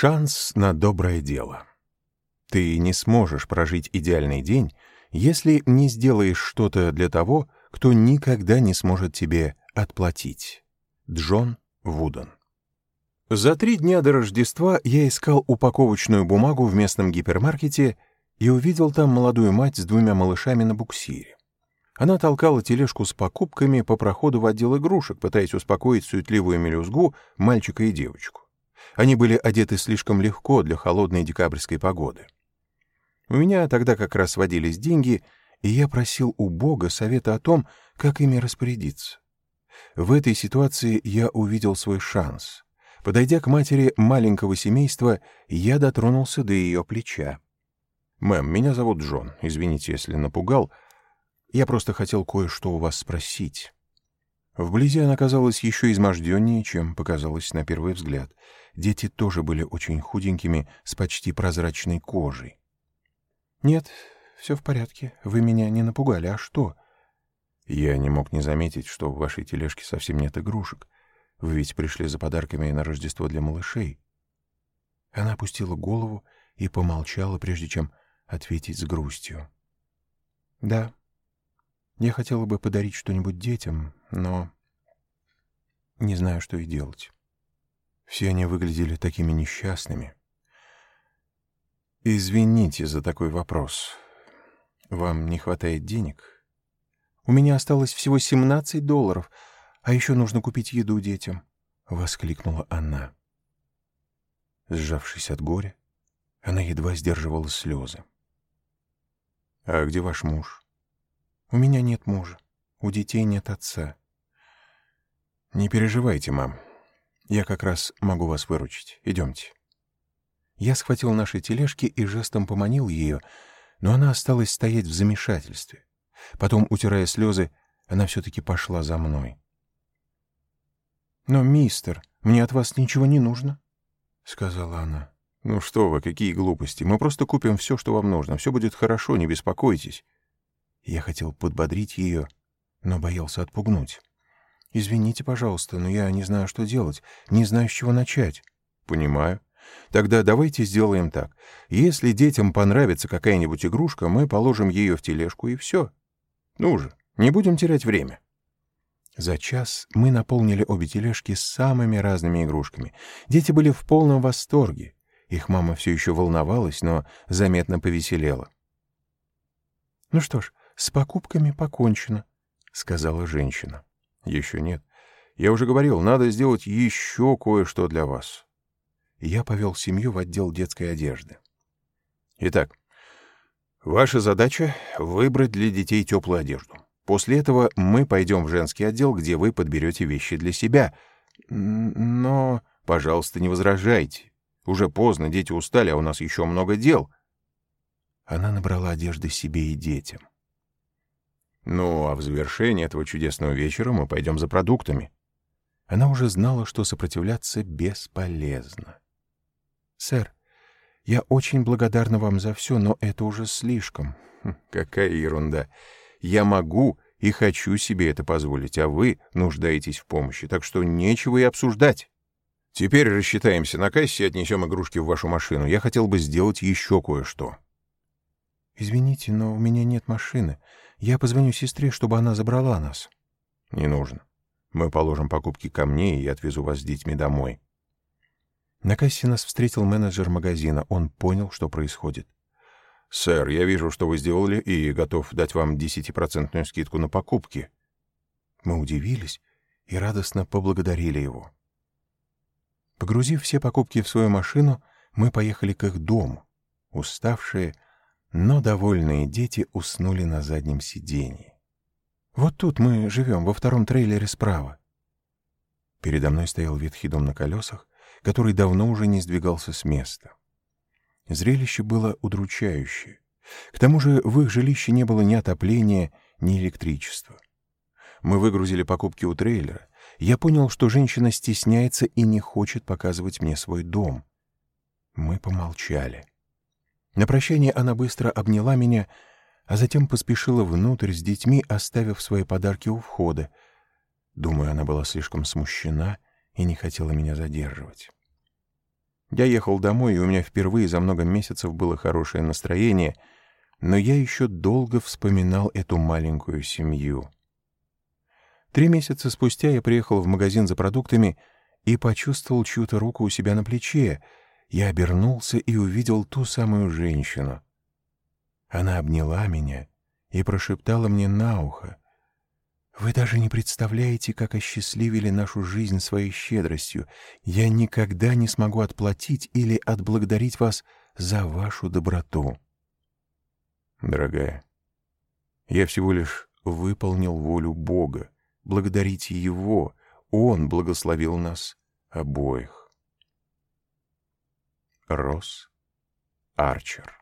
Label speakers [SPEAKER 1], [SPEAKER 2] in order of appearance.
[SPEAKER 1] Шанс на доброе дело. Ты не сможешь прожить идеальный день, если не сделаешь что-то для того, кто никогда не сможет тебе отплатить. Джон Вуден. За три дня до Рождества я искал упаковочную бумагу в местном гипермаркете и увидел там молодую мать с двумя малышами на буксире. Она толкала тележку с покупками по проходу в отдел игрушек, пытаясь успокоить суетливую мелюзгу, мальчика и девочку. Они были одеты слишком легко для холодной декабрьской погоды. У меня тогда как раз водились деньги, и я просил у Бога совета о том, как ими распорядиться. В этой ситуации я увидел свой шанс. Подойдя к матери маленького семейства, я дотронулся до ее плеча. «Мэм, меня зовут Джон. Извините, если напугал. Я просто хотел кое-что у вас спросить». Вблизи она казалась еще изможденнее, чем показалось на первый взгляд. Дети тоже были очень худенькими, с почти прозрачной кожей. «Нет, все в порядке. Вы меня не напугали. А что?» «Я не мог не заметить, что в вашей тележке совсем нет игрушек. Вы ведь пришли за подарками на Рождество для малышей». Она опустила голову и помолчала, прежде чем ответить с грустью. «Да, я хотела бы подарить что-нибудь детям, но не знаю, что и делать. Все они выглядели такими несчастными. Извините за такой вопрос. Вам не хватает денег? У меня осталось всего 17 долларов, а еще нужно купить еду детям, — воскликнула она. Сжавшись от горя, она едва сдерживала слезы. — А где ваш муж? — У меня нет мужа, у детей нет отца. «Не переживайте, мам. Я как раз могу вас выручить. Идемте». Я схватил наши тележки и жестом поманил ее, но она осталась стоять в замешательстве. Потом, утирая слезы, она все-таки пошла за мной. «Но, мистер, мне от вас ничего не нужно», — сказала она. «Ну что вы, какие глупости. Мы просто купим все, что вам нужно. Все будет хорошо, не беспокойтесь». Я хотел подбодрить ее, но боялся отпугнуть. «Извините, пожалуйста, но я не знаю, что делать, не знаю, с чего начать». «Понимаю. Тогда давайте сделаем так. Если детям понравится какая-нибудь игрушка, мы положим ее в тележку и все. Ну же, не будем терять время». За час мы наполнили обе тележки самыми разными игрушками. Дети были в полном восторге. Их мама все еще волновалась, но заметно повеселела. «Ну что ж, с покупками покончено», — сказала женщина. Еще нет. Я уже говорил, надо сделать еще кое-что для вас. Я повел семью в отдел детской одежды. Итак, ваша задача — выбрать для детей теплую одежду. После этого мы пойдем в женский отдел, где вы подберете вещи для себя. Но, пожалуйста, не возражайте. Уже поздно, дети устали, а у нас еще много дел. Она набрала одежды себе и детям. Ну, а в завершение этого чудесного вечера мы пойдем за продуктами. Она уже знала, что сопротивляться бесполезно. «Сэр, я очень благодарна вам за все, но это уже слишком». Хм, «Какая ерунда! Я могу и хочу себе это позволить, а вы нуждаетесь в помощи, так что нечего и обсуждать. Теперь рассчитаемся на кассе и отнесем игрушки в вашу машину. Я хотел бы сделать еще кое-что». «Извините, но у меня нет машины. Я позвоню сестре, чтобы она забрала нас». «Не нужно. Мы положим покупки ко мне и отвезу вас с детьми домой». На кассе нас встретил менеджер магазина. Он понял, что происходит. «Сэр, я вижу, что вы сделали, и готов дать вам десятипроцентную скидку на покупки». Мы удивились и радостно поблагодарили его. Погрузив все покупки в свою машину, мы поехали к их дому, уставшие, но довольные дети уснули на заднем сиденье. «Вот тут мы живем, во втором трейлере справа». Передо мной стоял ветхий дом на колесах, который давно уже не сдвигался с места. Зрелище было удручающее. К тому же в их жилище не было ни отопления, ни электричества. Мы выгрузили покупки у трейлера. Я понял, что женщина стесняется и не хочет показывать мне свой дом. Мы помолчали. На прощание она быстро обняла меня, а затем поспешила внутрь с детьми, оставив свои подарки у входа. Думаю, она была слишком смущена и не хотела меня задерживать. Я ехал домой, и у меня впервые за много месяцев было хорошее настроение, но я еще долго вспоминал эту маленькую семью. Три месяца спустя я приехал в магазин за продуктами и почувствовал чью-то руку у себя на плече. Я обернулся и увидел ту самую женщину. Она обняла меня и прошептала мне на ухо. «Вы даже не представляете, как осчастливили нашу жизнь своей щедростью. Я никогда не смогу отплатить или отблагодарить вас за вашу доброту». Дорогая, я всего лишь выполнил волю Бога. Благодарите Его, Он благословил нас обоих. Росс Арчер